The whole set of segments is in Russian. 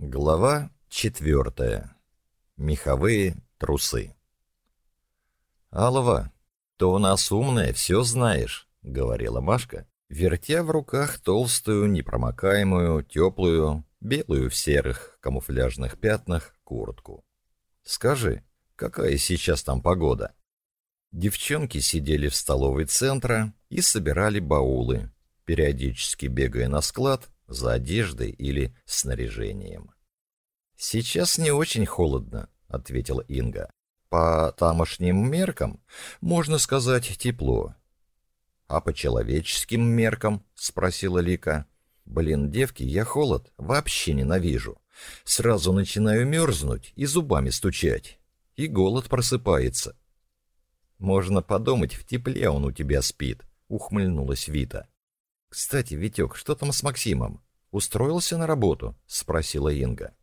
Глава четвертая. Меховые трусы. «Алова, то у нас умная, все знаешь», — говорила Машка, вертя в руках толстую, непромокаемую, теплую, белую в серых камуфляжных пятнах куртку. «Скажи, какая сейчас там погода?» Девчонки сидели в столовой центра и собирали баулы, периодически бегая на склад за одеждой или снаряжением. «Сейчас не очень холодно», — ответила Инга. «По тамошним меркам, можно сказать, тепло». «А по человеческим меркам?» — спросила Лика. «Блин, девки, я холод вообще ненавижу. Сразу начинаю мерзнуть и зубами стучать. И голод просыпается». «Можно подумать, в тепле он у тебя спит», — ухмыльнулась Вита. «Кстати, Витек, что там с Максимом? Устроился на работу?» — спросила Инга.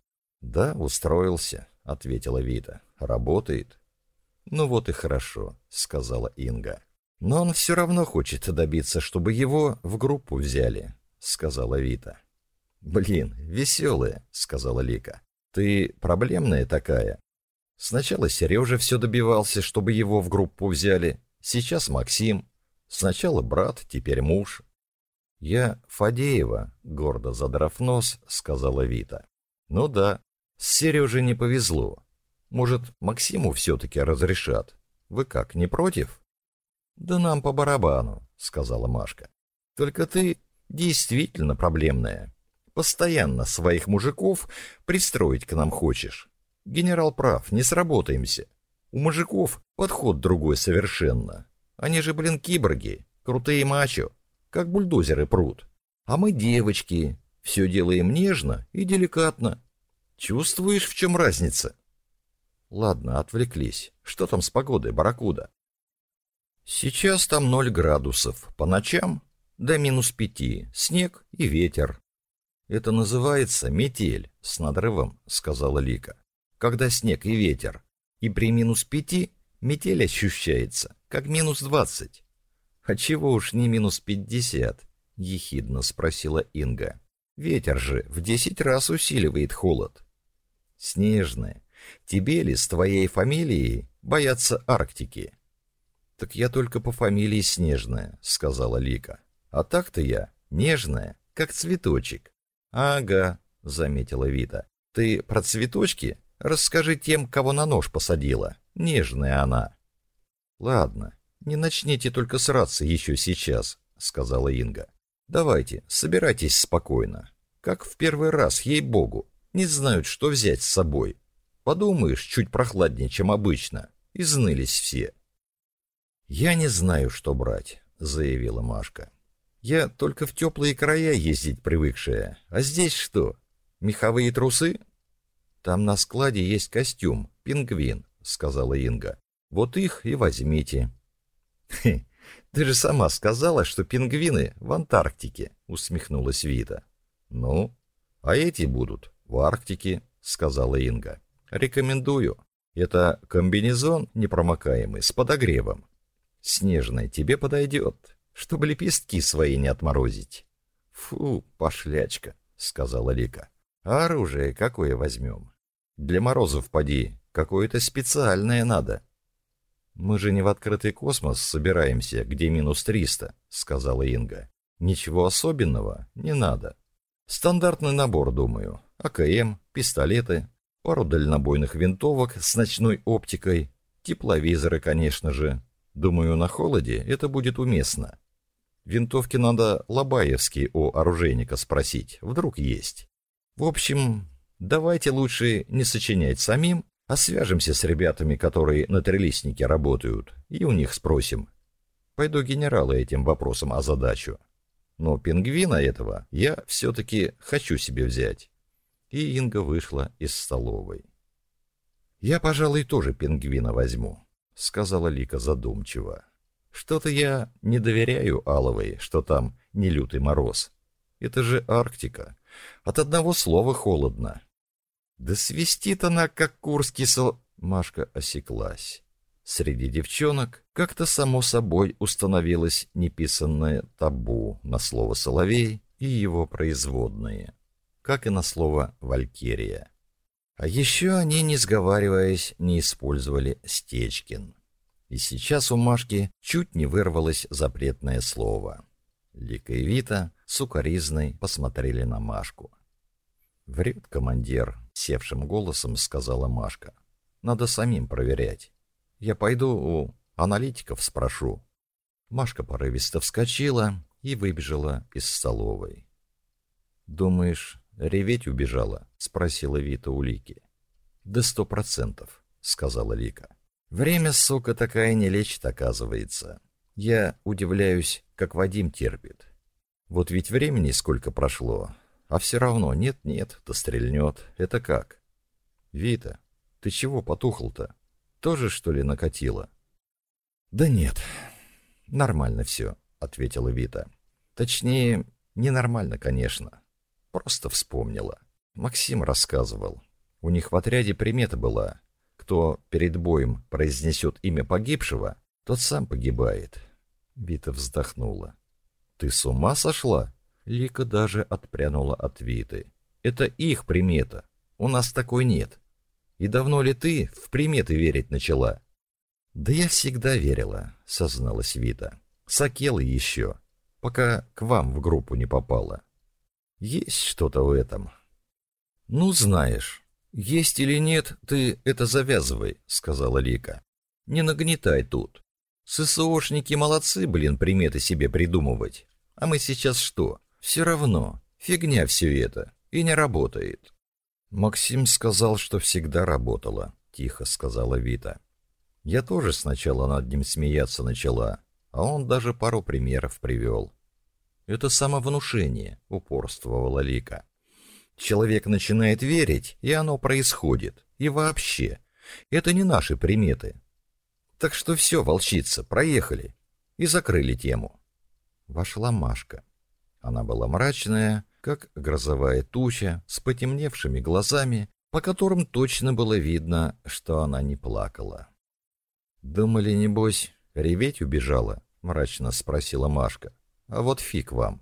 «Да, устроился», — ответила Вита. «Работает». «Ну вот и хорошо», — сказала Инга. «Но он все равно хочет добиться, чтобы его в группу взяли», — сказала Вита. «Блин, веселая», — сказала Лика. «Ты проблемная такая». Сначала Сережа все добивался, чтобы его в группу взяли. Сейчас Максим. Сначала брат, теперь муж. «Я Фадеева», — гордо задрав нос, сказала Вита. «Ну да, с Сережей не повезло. Может, Максиму все-таки разрешат? Вы как, не против?» «Да нам по барабану», — сказала Машка. «Только ты действительно проблемная. Постоянно своих мужиков пристроить к нам хочешь. Генерал прав, не сработаемся. У мужиков подход другой совершенно. Они же, блин, киборги, крутые мачо как бульдозеры пруд. А мы девочки, все делаем нежно и деликатно. Чувствуешь, в чем разница? Ладно, отвлеклись. Что там с погодой, барракуда? Сейчас там ноль градусов, по ночам до минус пяти, снег и ветер. Это называется метель, с надрывом, сказала Лика. Когда снег и ветер, и при минус пяти метель ощущается, как минус двадцать. «А чего уж не минус пятьдесят?» — ехидно спросила Инга. «Ветер же в десять раз усиливает холод». «Снежная, тебе ли с твоей фамилией боятся Арктики?» «Так я только по фамилии Снежная», — сказала Лика. «А так-то я нежная, как цветочек». «Ага», — заметила Вита. «Ты про цветочки? Расскажи тем, кого на нож посадила. Нежная она». «Ладно», не начните только сраться еще сейчас», — сказала Инга. «Давайте, собирайтесь спокойно. Как в первый раз, ей-богу, не знают, что взять с собой. Подумаешь, чуть прохладнее, чем обычно. Изнылись все». «Я не знаю, что брать», — заявила Машка. «Я только в теплые края ездить привыкшая. А здесь что? Меховые трусы?» «Там на складе есть костюм, пингвин», — сказала Инга. «Вот их и возьмите. Ты же сама сказала, что пингвины в Антарктике, усмехнулась Вита. Ну, а эти будут в Арктике, сказала Инга. Рекомендую. Это комбинезон непромокаемый с подогревом. Снежный тебе подойдет, чтобы лепестки свои не отморозить. Фу, пошлячка, сказала Лика. А оружие какое возьмем? Для морозов поди, какое-то специальное надо. «Мы же не в открытый космос собираемся, где минус 300», — сказала Инга. «Ничего особенного не надо. Стандартный набор, думаю. АКМ, пистолеты, пару дальнобойных винтовок с ночной оптикой, тепловизоры, конечно же. Думаю, на холоде это будет уместно. Винтовки надо Лобаевский у оружейника спросить, вдруг есть. В общем, давайте лучше не сочинять самим, а свяжемся с ребятами, которые на трелистнике работают, и у них спросим. Пойду генерала этим вопросом о задачу. Но пингвина этого я все-таки хочу себе взять. И Инга вышла из столовой. «Я, пожалуй, тоже пингвина возьму», — сказала Лика задумчиво. «Что-то я не доверяю Аловой, что там не лютый мороз. Это же Арктика. От одного слова холодно, да свистит она, как курский сол... Машка осеклась. Среди девчонок как-то само собой установилось неписанное табу на слово «соловей» и его производные, как и на слово «валькирия». А еще они, не сговариваясь, не использовали «стечкин». И сейчас у Машки чуть не вырвалось запретное слово. Лика и Вита сукоризной посмотрели на Машку. «Врет командир», севшим голосом сказала Машка. Надо самим проверять. Я пойду у аналитиков спрошу. Машка порывисто вскочила и выбежала из столовой. «Думаешь, реветь убежала?» — спросила Вита у Лики. «Да сто процентов», — сказала Лика. «Время, сука, такая не лечит, оказывается. Я удивляюсь, как Вадим терпит. Вот ведь времени сколько прошло, а все равно нет-нет, да стрельнет. Это как? Вита, ты чего потухл-то? Тоже, что ли, накатило? Да нет, нормально все, ответила Вита. Точнее, ненормально, конечно. Просто вспомнила. Максим рассказывал. У них в отряде примета была. Кто перед боем произнесет имя погибшего, тот сам погибает. Вита вздохнула. Ты с ума сошла? Лика даже отпрянула от Виты. «Это их примета. У нас такой нет. И давно ли ты в приметы верить начала?» «Да я всегда верила», — созналась Вита. «Сакелы еще, пока к вам в группу не попала. Есть что-то в этом». «Ну, знаешь, есть или нет, ты это завязывай», — сказала Лика. «Не нагнетай тут. ССОшники молодцы, блин, приметы себе придумывать. А мы сейчас что, все равно, фигня все это, и не работает. Максим сказал, что всегда работала, тихо сказала Вита. Я тоже сначала над ним смеяться начала, а он даже пару примеров привел. Это самовнушение, упорствовала Лика. Человек начинает верить, и оно происходит. И вообще, это не наши приметы. Так что все, волчица, проехали. И закрыли тему. Вошла Машка. Она была мрачная, как грозовая туча, с потемневшими глазами, по которым точно было видно, что она не плакала. «Думали, небось, реветь убежала?» — мрачно спросила Машка. «А вот фиг вам.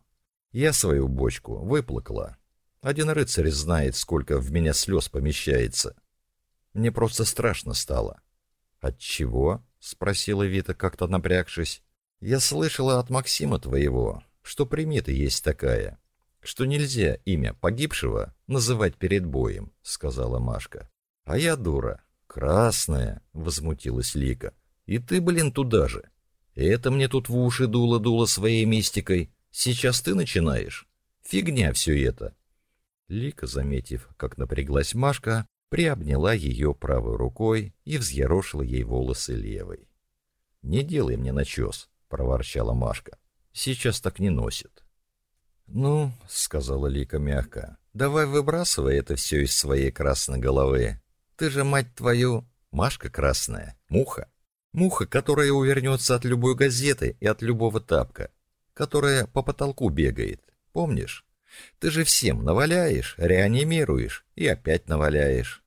Я свою бочку выплакала. Один рыцарь знает, сколько в меня слез помещается. Мне просто страшно стало». «От чего?» — спросила Вита, как-то напрягшись. «Я слышала от Максима твоего, что примета есть такая, что нельзя имя погибшего называть перед боем, сказала Машка. А я дура, красная, возмутилась Лика. И ты, блин, туда же. Это мне тут в уши дуло-дуло своей мистикой. Сейчас ты начинаешь. Фигня все это. Лика, заметив, как напряглась Машка, приобняла ее правой рукой и взъерошила ей волосы левой. «Не делай мне начес», — проворчала Машка. Сейчас так не носит. Ну, сказала Лика мягко, давай выбрасывай это все из своей красной головы. Ты же, мать твою, Машка красная, муха. Муха, которая увернется от любой газеты и от любого тапка, которая по потолку бегает, помнишь? Ты же всем наваляешь, реанимируешь и опять наваляешь.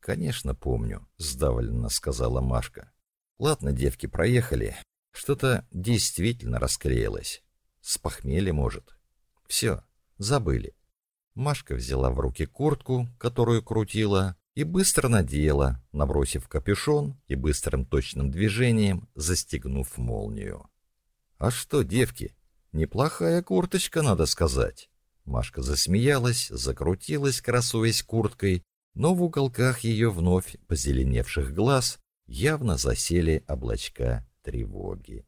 Конечно, помню, сдавленно сказала Машка. Ладно, девки, проехали. Что-то действительно расклеилось. С похмелья, может. Все, забыли. Машка взяла в руки куртку, которую крутила, и быстро надела, набросив капюшон и быстрым точным движением застегнув молнию. «А что, девки, неплохая курточка, надо сказать!» Машка засмеялась, закрутилась, красуясь курткой, но в уголках ее вновь позеленевших глаз явно засели облачка тревоги.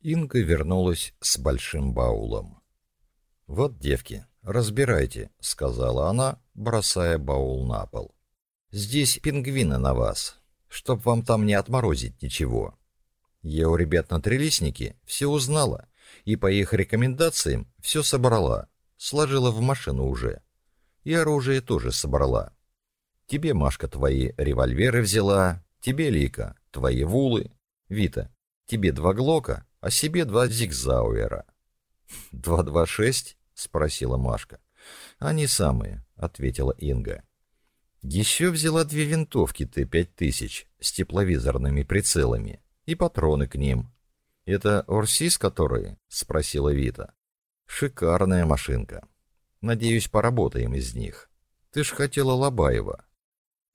Инга вернулась с большим баулом. «Вот, девки, разбирайте», — сказала она, бросая баул на пол. «Здесь пингвины на вас, чтоб вам там не отморозить ничего». Я у ребят на трелисники все узнала и по их рекомендациям все собрала, сложила в машину уже. И оружие тоже собрала. Тебе, Машка, твои револьверы взяла, тебе, Лика, твои вулы, Вита, тебе два глока, а себе два зигзауэра. Два два шесть? спросила Машка. Они самые, ответила Инга. Еще взяла две винтовки Т-5000 с тепловизорными прицелами и патроны к ним. Это Орсис, которые? спросила Вита. Шикарная машинка. Надеюсь, поработаем из них. Ты ж хотела Лобаева.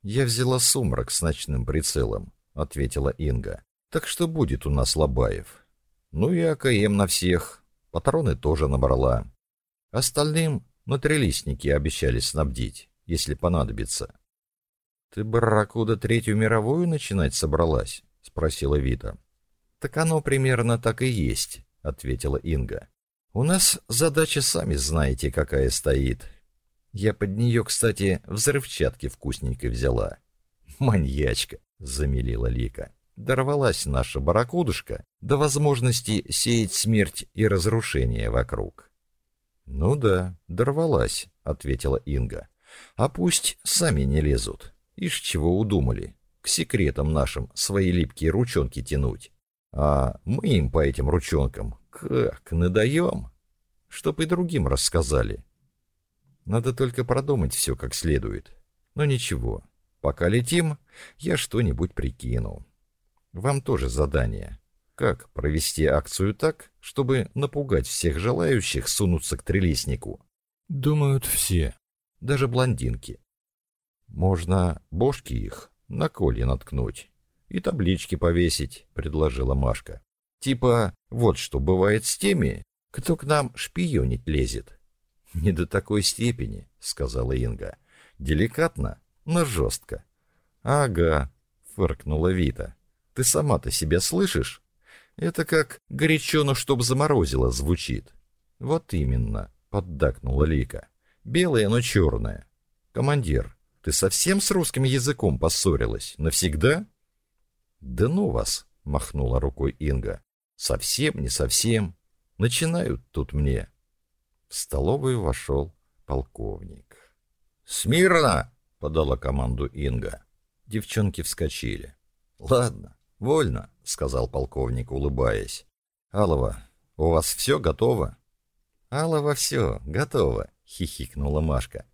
Я взяла сумрак с ночным прицелом, ответила Инга. Так что будет у нас Лобаев. Ну и АКМ на всех. Патроны тоже набрала. Остальным на натрелистники обещали снабдить, если понадобится. «Ты, барракуда, Третью мировую начинать собралась?» — спросила Вита. «Так оно примерно так и есть», — ответила Инга. «У нас задача сами знаете, какая стоит. Я под нее, кстати, взрывчатки вкусненькой взяла». «Маньячка», — замелила Лика дорвалась наша барракудушка до возможности сеять смерть и разрушение вокруг. «Ну да, дорвалась», — ответила Инга. «А пусть сами не лезут. Ишь чего удумали, к секретам нашим свои липкие ручонки тянуть. А мы им по этим ручонкам как надаем, чтоб и другим рассказали. Надо только продумать все как следует. Но ничего, пока летим, я что-нибудь прикину». Вам тоже задание. Как провести акцию так, чтобы напугать всех желающих сунуться к трелеснику? Думают все, даже блондинки. Можно бошки их на коле наткнуть и таблички повесить, предложила Машка. Типа, вот что бывает с теми, кто к нам шпионить лезет. Не до такой степени, сказала Инга. Деликатно, но жестко. Ага, фыркнула Вита. Ты сама-то себя слышишь? Это как горячо, но чтоб заморозило, звучит. Вот именно, поддакнула Лика. Белое, но черное. Командир, ты совсем с русским языком поссорилась? Навсегда? Да ну вас, махнула рукой Инга. Совсем, не совсем. Начинают тут мне. В столовую вошел полковник. «Смирно!» — подала команду Инга. Девчонки вскочили. «Ладно, «Вольно», — сказал полковник, улыбаясь. «Алова, у вас все готово?» «Алова, все, готово», — хихикнула Машка.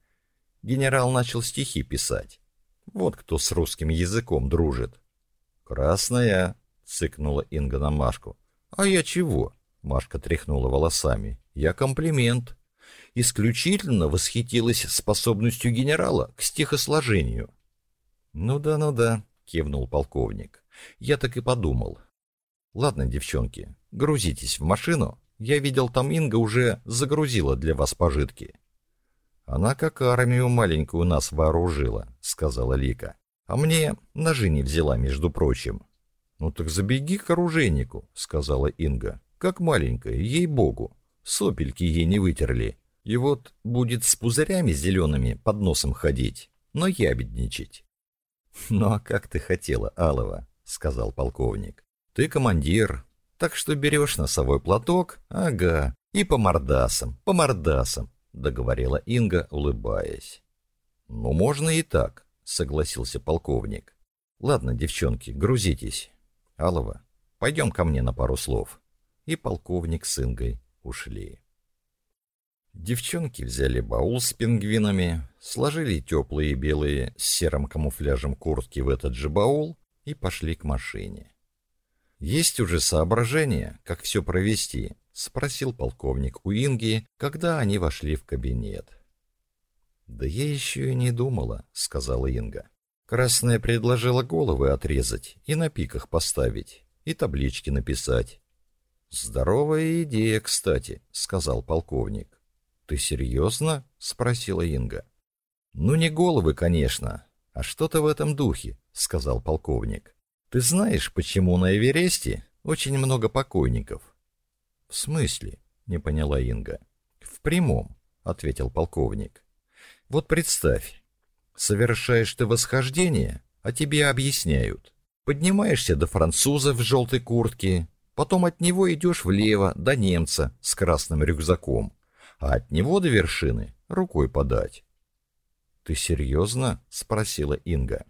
Генерал начал стихи писать. «Вот кто с русским языком дружит». «Красная», — цыкнула Инга на Машку. «А я чего?» — Машка тряхнула волосами. «Я комплимент». Исключительно восхитилась способностью генерала к стихосложению. «Ну да, ну да», — кивнул полковник. Я так и подумал. Ладно, девчонки, грузитесь в машину. Я видел, там Инга уже загрузила для вас пожитки. Она как армию маленькую нас вооружила, сказала Лика. А мне ножи не взяла, между прочим. Ну так забеги к оружейнику, сказала Инга. Как маленькая, ей-богу. Сопельки ей не вытерли. И вот будет с пузырями зелеными под носом ходить, но ябедничать. Ну а как ты хотела, Алова? — сказал полковник. «Ты командир, так что берешь носовой платок, ага, и по мордасам, по мордасам», — договорила Инга, улыбаясь. «Ну, можно и так», — согласился полковник. «Ладно, девчонки, грузитесь. Алова, пойдем ко мне на пару слов». И полковник с Ингой ушли. Девчонки взяли баул с пингвинами, сложили теплые белые с серым камуфляжем куртки в этот же баул и пошли к машине. «Есть уже соображение, как все провести?» — спросил полковник у Инги, когда они вошли в кабинет. «Да я еще и не думала», — сказала Инга. «Красная предложила головы отрезать и на пиках поставить, и таблички написать». «Здоровая идея, кстати», — сказал полковник. «Ты серьезно?» — спросила Инга. «Ну, не головы, конечно, «А что-то в этом духе», — сказал полковник. «Ты знаешь, почему на Эвересте очень много покойников?» «В смысле?» — не поняла Инга. «В прямом», — ответил полковник. «Вот представь, совершаешь ты восхождение, а тебе объясняют. Поднимаешься до француза в желтой куртке, потом от него идешь влево до немца с красным рюкзаком, а от него до вершины рукой подать. «Ты серьезно?» — спросила Инга.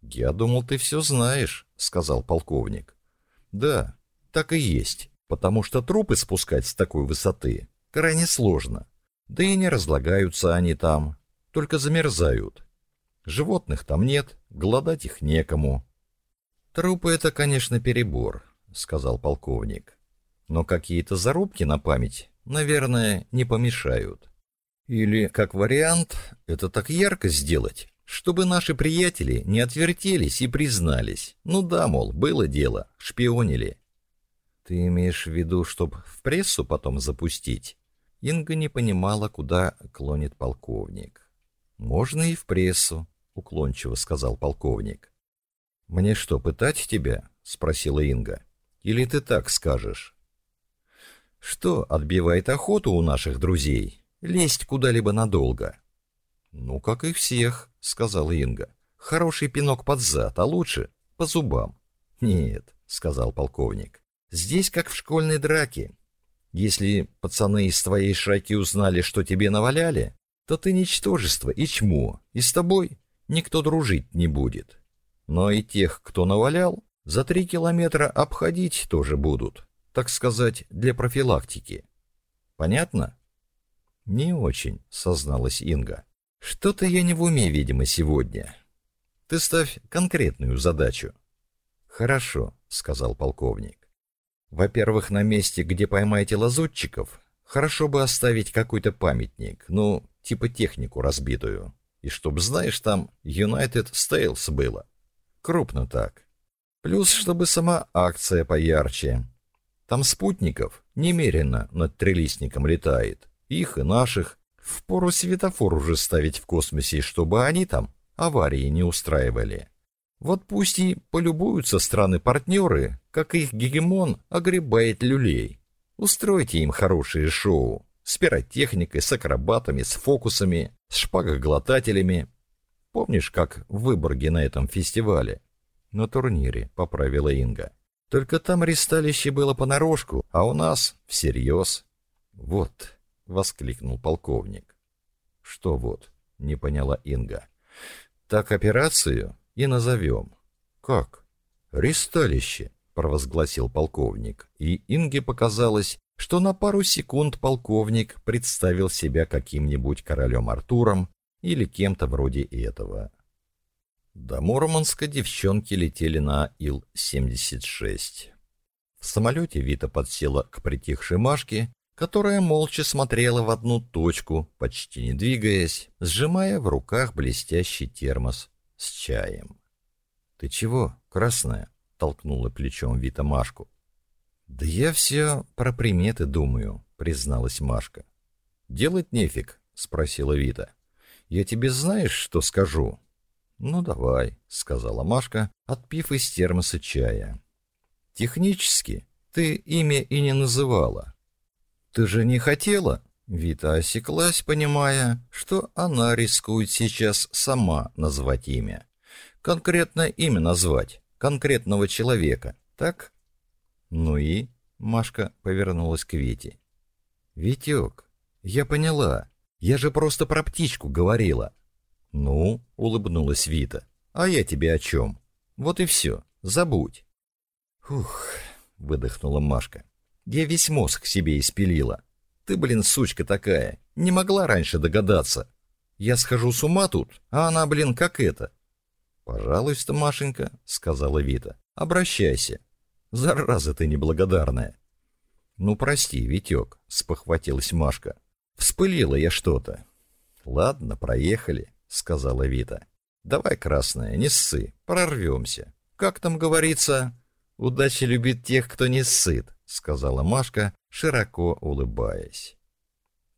«Я думал, ты все знаешь», — сказал полковник. «Да, так и есть, потому что трупы спускать с такой высоты крайне сложно. Да и не разлагаются они там, только замерзают. Животных там нет, голодать их некому». «Трупы — это, конечно, перебор», — сказал полковник. «Но какие-то зарубки на память, наверное, не помешают». Или, как вариант, это так ярко сделать, чтобы наши приятели не отвертелись и признались. Ну да, мол, было дело, шпионили. Ты имеешь в виду, чтоб в прессу потом запустить? Инга не понимала, куда клонит полковник. Можно и в прессу, уклончиво сказал полковник. Мне что, пытать тебя? спросила Инга. Или ты так скажешь? Что, отбивает охоту у наших друзей? лезть куда-либо надолго. «Ну, как и всех», — сказала Инга. «Хороший пинок под зад, а лучше по зубам». «Нет», — сказал полковник. «Здесь как в школьной драке. Если пацаны из твоей шайки узнали, что тебе наваляли, то ты ничтожество и чмо, и с тобой никто дружить не будет. Но и тех, кто навалял, за три километра обходить тоже будут, так сказать, для профилактики. Понятно?» «Не очень», — созналась Инга. «Что-то я не в уме, видимо, сегодня. Ты ставь конкретную задачу». «Хорошо», — сказал полковник. «Во-первых, на месте, где поймаете лазутчиков, хорошо бы оставить какой-то памятник, ну, типа технику разбитую. И чтоб, знаешь, там United States было. Крупно так. Плюс, чтобы сама акция поярче. Там спутников немерено над трилистником летает их и наших, впору светофор уже ставить в космосе, чтобы они там аварии не устраивали. Вот пусть и полюбуются страны-партнеры, как их гегемон огребает люлей. Устройте им хорошие шоу с пиротехникой, с акробатами, с фокусами, с шпагоглотателями. Помнишь, как в Выборге на этом фестивале? На турнире, поправила Инга. Только там ристалище было понарошку, а у нас всерьез. Вот, — воскликнул полковник. «Что вот?» — не поняла Инга. «Так операцию и назовем». «Как?» «Ристалище», — провозгласил полковник, и Инге показалось, что на пару секунд полковник представил себя каким-нибудь королем Артуром или кем-то вроде этого. До Мурманска девчонки летели на Ил-76. В самолете Вита подсела к притихшей Машке которая молча смотрела в одну точку, почти не двигаясь, сжимая в руках блестящий термос с чаем. «Ты чего, красная?» — толкнула плечом Вита Машку. «Да я все про приметы думаю», — призналась Машка. «Делать нефиг», — спросила Вита. «Я тебе знаешь, что скажу?» «Ну давай», — сказала Машка, отпив из термоса чая. «Технически ты имя и не называла, ты же не хотела. Вита осеклась, понимая, что она рискует сейчас сама назвать имя. Конкретно имя назвать, конкретного человека, так? Ну и... Машка повернулась к Вите. «Витек, я поняла. Я же просто про птичку говорила». «Ну?» — улыбнулась Вита. «А я тебе о чем? Вот и все. Забудь». «Ух!» — выдохнула Машка. Я весь мозг себе испилила. Ты, блин, сучка такая, не могла раньше догадаться. Я схожу с ума тут, а она, блин, как это. Пожалуйста, Машенька, сказала Вита. Обращайся. Зараза ты неблагодарная. Ну прости, Витек, спохватилась Машка. Вспылила я что-то. Ладно, проехали, сказала Вита. Давай, красная, не ссы, прорвемся. Как там говорится, удача любит тех, кто не сыт сказала Машка, широко улыбаясь.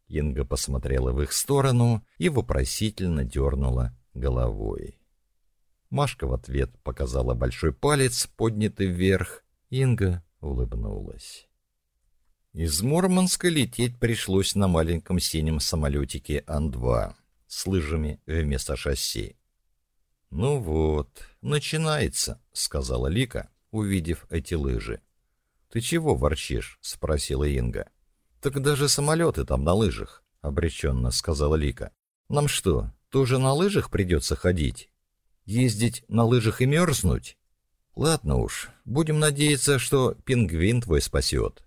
Инга посмотрела в их сторону и вопросительно дернула головой. Машка в ответ показала большой палец, поднятый вверх. Инга улыбнулась. Из Мурманска лететь пришлось на маленьком синем самолетике Ан-2 с лыжами вместо шасси. «Ну вот, начинается», — сказала Лика, увидев эти лыжи. «Ты чего ворчишь?» — спросила Инга. «Так даже самолеты там на лыжах», — обреченно сказала Лика. «Нам что, тоже на лыжах придется ходить? Ездить на лыжах и мерзнуть?» «Ладно уж, будем надеяться, что пингвин твой спасет».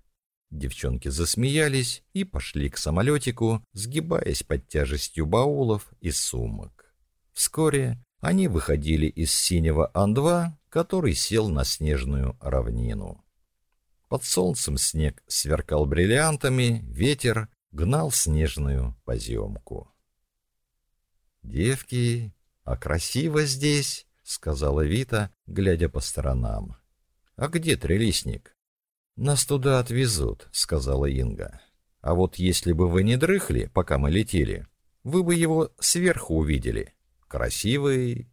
Девчонки засмеялись и пошли к самолетику, сгибаясь под тяжестью баулов и сумок. Вскоре они выходили из синего Ан-2, который сел на снежную равнину. Под солнцем снег сверкал бриллиантами, ветер гнал снежную поземку. «Девки, а красиво здесь!» — сказала Вита, глядя по сторонам. «А где трелисник? «Нас туда отвезут», — сказала Инга. «А вот если бы вы не дрыхли, пока мы летели, вы бы его сверху увидели. Красивый!»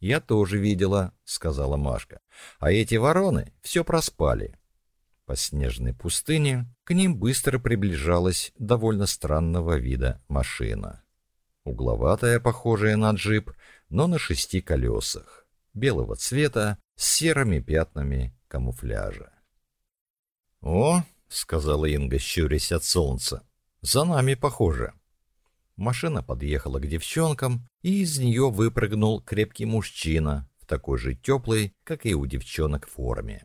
«Я тоже видела», — сказала Машка. «А эти вороны все проспали по снежной пустыне, к ним быстро приближалась довольно странного вида машина. Угловатая, похожая на джип, но на шести колесах, белого цвета, с серыми пятнами камуфляжа. «О!» — сказала Инга, щурясь от солнца. «За нами похоже». Машина подъехала к девчонкам, и из нее выпрыгнул крепкий мужчина в такой же теплой, как и у девчонок, форме.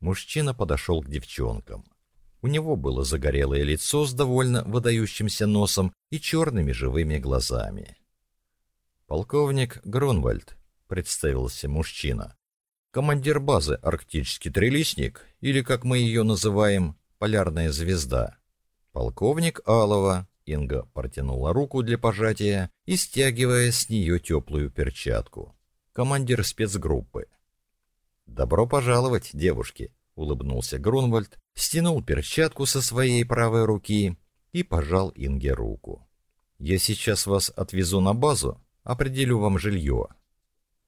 Мужчина подошел к девчонкам. У него было загорелое лицо с довольно выдающимся носом и черными живыми глазами. «Полковник Грунвальд», — представился мужчина, — «командир базы «Арктический трилистник» или, как мы ее называем, «Полярная звезда». Полковник Алова, Инга протянула руку для пожатия и стягивая с нее теплую перчатку. Командир спецгруппы — «Добро пожаловать, девушки!» — улыбнулся Грунвальд, стянул перчатку со своей правой руки и пожал Инге руку. «Я сейчас вас отвезу на базу, определю вам жилье».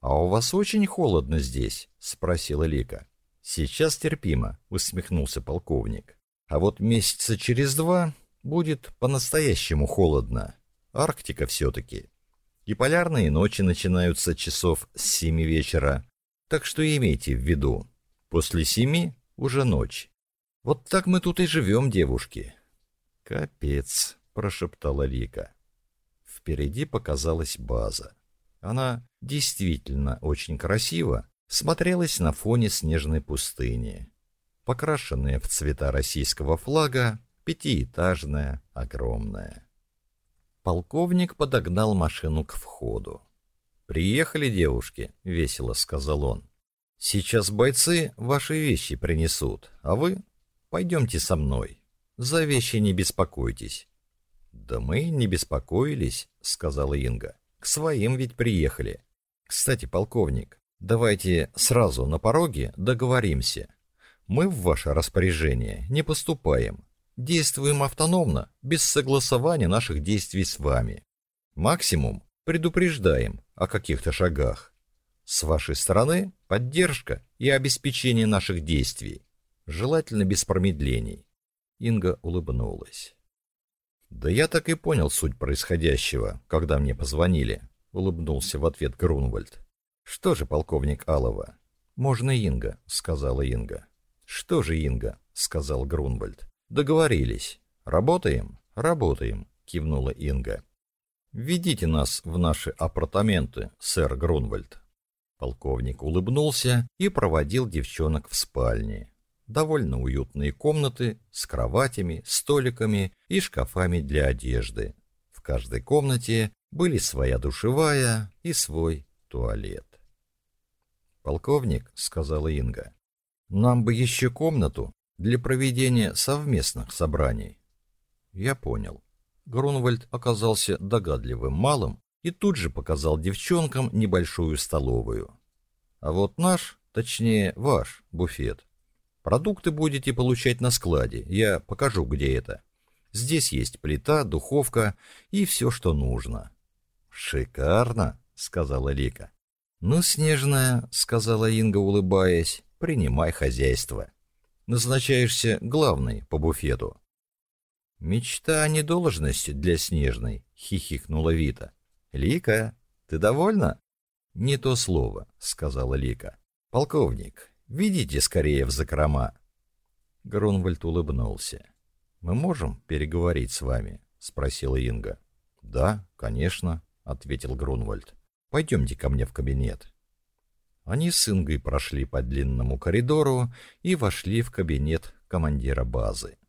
«А у вас очень холодно здесь?» — спросила Лика. «Сейчас терпимо», — усмехнулся полковник. «А вот месяца через два будет по-настоящему холодно. Арктика все-таки. И полярные ночи начинаются часов с семи вечера, так что имейте в виду, после семи уже ночь. Вот так мы тут и живем, девушки. Капец, прошептала Лика. Впереди показалась база. Она действительно очень красиво смотрелась на фоне снежной пустыни. Покрашенная в цвета российского флага, пятиэтажная, огромная. Полковник подогнал машину к входу. «Приехали девушки», — весело сказал он. «Сейчас бойцы ваши вещи принесут, а вы пойдемте со мной. За вещи не беспокойтесь». «Да мы не беспокоились», — сказала Инга. «К своим ведь приехали. Кстати, полковник, давайте сразу на пороге договоримся. Мы в ваше распоряжение не поступаем. Действуем автономно, без согласования наших действий с вами. Максимум предупреждаем, о каких-то шагах. С вашей стороны поддержка и обеспечение наших действий, желательно без промедлений. Инга улыбнулась. Да я так и понял суть происходящего, когда мне позвонили, улыбнулся в ответ Грунвальд. Что же, полковник Алова? Можно Инга, сказала Инга. Что же, Инга, сказал Грунвальд. Договорились. Работаем, работаем, кивнула Инга. «Ведите нас в наши апартаменты, сэр Грунвальд». Полковник улыбнулся и проводил девчонок в спальне. Довольно уютные комнаты с кроватями, столиками и шкафами для одежды. В каждой комнате были своя душевая и свой туалет. «Полковник», — сказала Инга, — «нам бы еще комнату для проведения совместных собраний». «Я понял», Гронвальд оказался догадливым малым и тут же показал девчонкам небольшую столовую. А вот наш, точнее ваш, буфет. Продукты будете получать на складе, я покажу, где это. Здесь есть плита, духовка и все, что нужно. Шикарно, сказала Лика. Ну, Снежная, сказала Инга, улыбаясь, принимай хозяйство. Назначаешься главный по буфету. «Мечта о недолжности для Снежной», — хихикнула Вита. «Лика, ты довольна?» «Не то слово», — сказала Лика. «Полковник, видите, скорее в закрома». Гронвальд улыбнулся. «Мы можем переговорить с вами?» — спросила Инга. «Да, конечно», — ответил Гронвальд. «Пойдемте ко мне в кабинет». Они с Ингой прошли по длинному коридору и вошли в кабинет командира базы.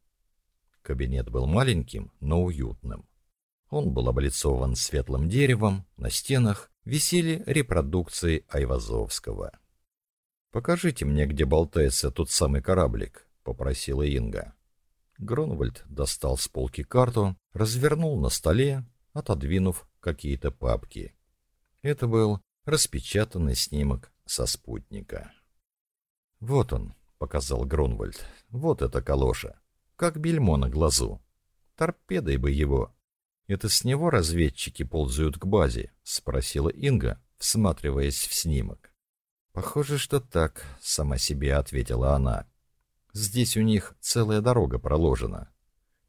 Кабинет был маленьким, но уютным. Он был облицован светлым деревом, на стенах висели репродукции Айвазовского. «Покажите мне, где болтается тот самый кораблик», — попросила Инга. Гронвальд достал с полки карту, развернул на столе, отодвинув какие-то папки. Это был распечатанный снимок со спутника. «Вот он», — показал Гронвальд, — «вот эта калоша как бельмо на глазу. Торпедой бы его. Это с него разведчики ползают к базе, спросила Инга, всматриваясь в снимок. Похоже, что так, сама себе ответила она. Здесь у них целая дорога проложена.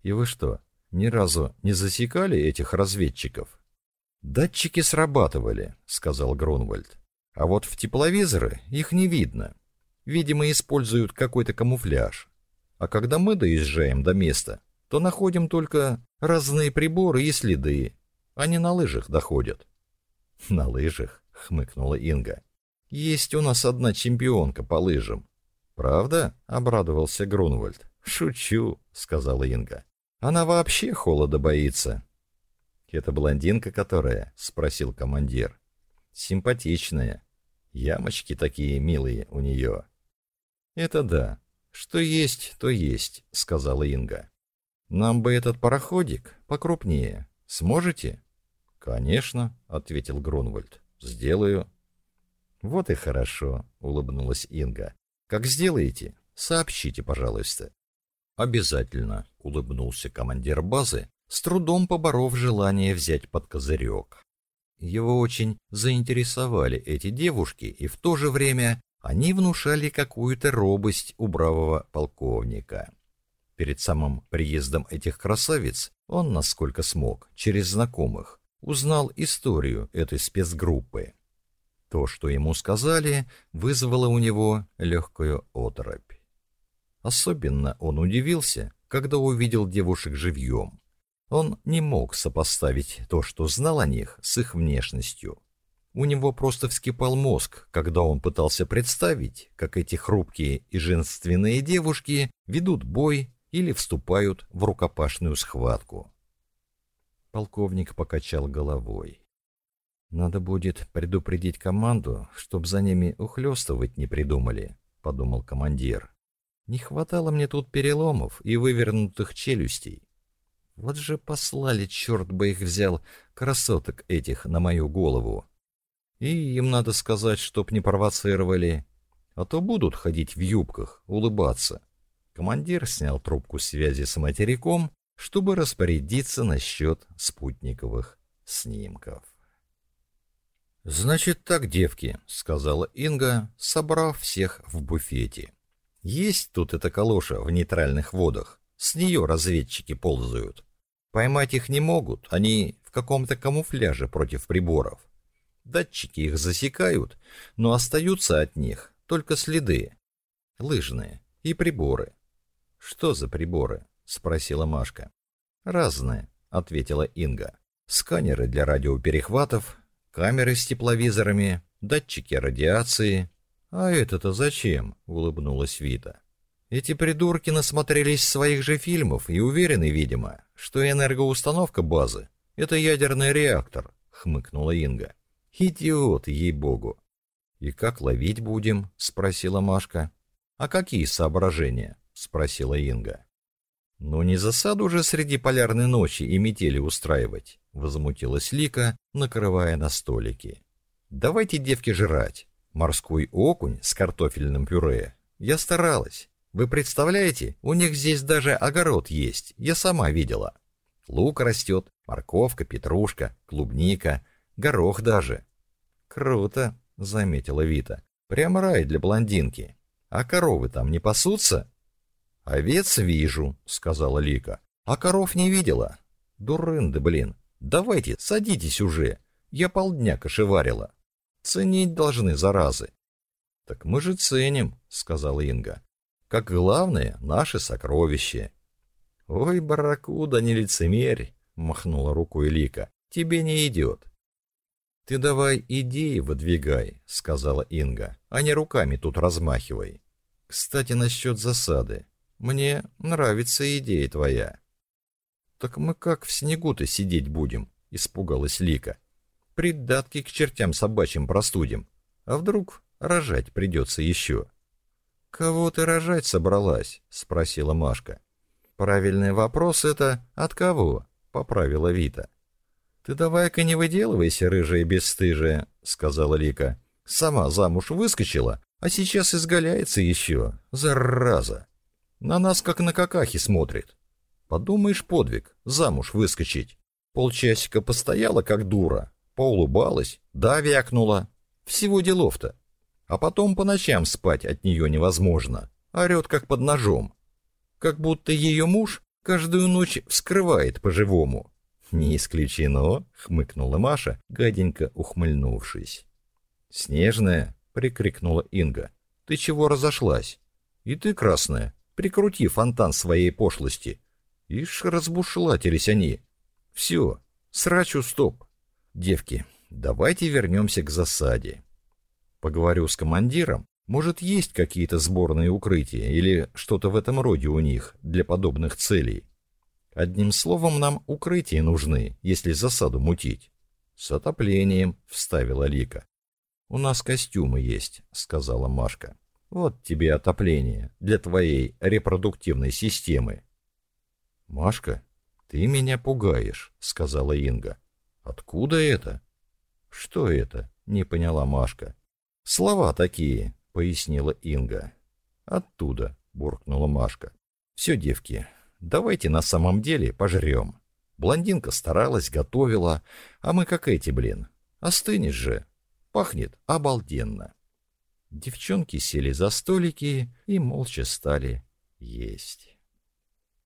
И вы что, ни разу не засекали этих разведчиков? Датчики срабатывали, сказал Гронвальд. А вот в тепловизоры их не видно. Видимо, используют какой-то камуфляж. А когда мы доезжаем до места, то находим только разные приборы и следы. Они на лыжах доходят. На лыжах, хмыкнула Инга. Есть у нас одна чемпионка по лыжам. Правда? обрадовался Грунвальд. Шучу, сказала Инга. Она вообще холода боится. Это блондинка, которая, спросил командир. Симпатичная. Ямочки такие милые у нее. Это да, «Что есть, то есть», — сказала Инга. «Нам бы этот пароходик покрупнее. Сможете?» «Конечно», — ответил Грунвальд. «Сделаю». «Вот и хорошо», — улыбнулась Инга. «Как сделаете, сообщите, пожалуйста». «Обязательно», — улыбнулся командир базы, с трудом поборов желание взять под козырек. Его очень заинтересовали эти девушки, и в то же время они внушали какую-то робость у бравого полковника. Перед самым приездом этих красавиц он, насколько смог, через знакомых, узнал историю этой спецгруппы. То, что ему сказали, вызвало у него легкую оторопь. Особенно он удивился, когда увидел девушек живьем. Он не мог сопоставить то, что знал о них, с их внешностью. У него просто вскипал мозг, когда он пытался представить, как эти хрупкие и женственные девушки ведут бой или вступают в рукопашную схватку. Полковник покачал головой. Надо будет предупредить команду, чтоб за ними ухлёстывать не придумали, подумал командир. Не хватало мне тут переломов и вывернутых челюстей. Вот же послали, черт бы их взял, красоток этих на мою голову и им надо сказать, чтоб не провоцировали, а то будут ходить в юбках, улыбаться. Командир снял трубку связи с материком, чтобы распорядиться насчет спутниковых снимков. «Значит так, девки», — сказала Инга, собрав всех в буфете. «Есть тут эта калоша в нейтральных водах. С нее разведчики ползают. Поймать их не могут, они в каком-то камуфляже против приборов. Датчики их засекают, но остаются от них только следы. Лыжные и приборы. Что за приборы? спросила Машка. Разные, ответила Инга. Сканеры для радиоперехватов, камеры с тепловизорами, датчики радиации. А это-то зачем? улыбнулась Вита. Эти придурки насмотрелись своих же фильмов и уверены, видимо, что энергоустановка базы это ядерный реактор, хмыкнула Инга. «Идиот, ей-богу!» «И как ловить будем?» — спросила Машка. «А какие соображения?» — спросила Инга. «Ну не засаду же среди полярной ночи и метели устраивать», — возмутилась Лика, накрывая на столики. «Давайте, девки, жрать. Морской окунь с картофельным пюре. Я старалась. Вы представляете, у них здесь даже огород есть, я сама видела. Лук растет, морковка, петрушка, клубника, горох даже. Круто, заметила Вита. Прямо рай для блондинки. А коровы там не пасутся? Овец вижу, сказала Лика. А коров не видела. Дурынды, блин. Давайте, садитесь уже. Я полдня кошеварила. Ценить должны, заразы. Так мы же ценим, сказала Инга. Как главное, наше сокровище. Ой, барракуда, не лицемерь, махнула рукой Лика. Тебе не идет. «Ты давай идеи выдвигай», — сказала Инга, — «а не руками тут размахивай». «Кстати, насчет засады. Мне нравится идея твоя». «Так мы как в снегу-то сидеть будем?» — испугалась Лика. «Придатки к чертям собачьим простудим. А вдруг рожать придется еще?» «Кого ты рожать собралась?» — спросила Машка. «Правильный вопрос это «от кого?» — поправила Вита. «Ты давай-ка не выделывайся, рыжая бесстыжая», — сказала Лика. «Сама замуж выскочила, а сейчас изгаляется еще. Зараза! На нас как на какахи смотрит. Подумаешь, подвиг, замуж выскочить. Полчасика постояла, как дура, поулыбалась, да вякнула. Всего делов-то. А потом по ночам спать от нее невозможно. Орет, как под ножом. Как будто ее муж каждую ночь вскрывает по-живому. Не исключено, хмыкнула Маша, гаденько ухмыльнувшись. Снежная, прикрикнула Инга. Ты чего разошлась? И ты, красная, прикрути фонтан своей пошлости. Ишь, разбушелатились они. Все, срачу стоп. Девки, давайте вернемся к засаде. Поговорю с командиром. Может, есть какие-то сборные укрытия или что-то в этом роде у них для подобных целей. Одним словом, нам укрытия нужны, если засаду мутить. С отоплением, вставила Лика. У нас костюмы есть, сказала Машка. Вот тебе отопление для твоей репродуктивной системы. Машка, ты меня пугаешь, сказала Инга. Откуда это? Что это? не поняла Машка. Слова такие, пояснила Инга. Оттуда, буркнула Машка. Все, девки, Давайте на самом деле пожрем. Блондинка старалась, готовила, а мы как эти, блин. Остынешь же. Пахнет обалденно. Девчонки сели за столики и молча стали есть.